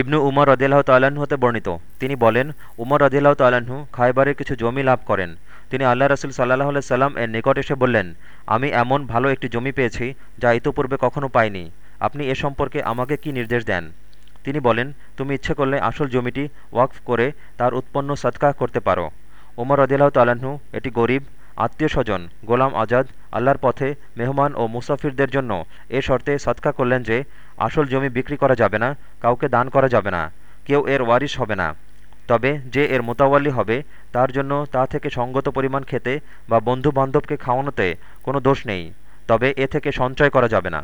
ইবনু উমর রদিল্লাহ তাল্লাহ্ন হতে বর্ণিত। তিনি বলেন, উমর রদিল্লাহ তাল্লাহ্ন খায়বারের কিছু জমি লাভ করেন। তিনি আল্লাহ রসুল সাল্লাহ সাল্লাম এর নিকট এসে বললেন, আমি এমন ভালো একটি জমি পেয়েছি যা ইতোপূর্বে কখনও পাইনি। আপনি এ সম্পর্কে আমাকে কি নির্দেশ দেন? তিনি বলেন, তুমি ইচ্ছে করলে আসল জমিটি ওয়াকফ করে তার উৎপন্ন সৎকা করতে পারো। ওমর রদিল্লাহ তাল্লাহ্ন এটি গরিব আত্মীয় স্বজন গোলাম আজাদ, আল্লাহর পথে মেহমান ও মুসাফিরদের জন্য এ শর্তে সৎকা করলেন যে, আসল জমি বিক্রি করা যাবে না, কাউকে দান করা যাবে না, কেউ এর ওয়ারিশ হবে না। তবে যে এর মোতাওয়াল্লি হবে, তার জন্য তা থেকে সঙ্গত পরিমাণ খেতে বা বন্ধু বান্ধবকে খাওয়ানোতে কোনো দোষ নেই, তবে এ থেকে সঞ্চয় করা যাবে না।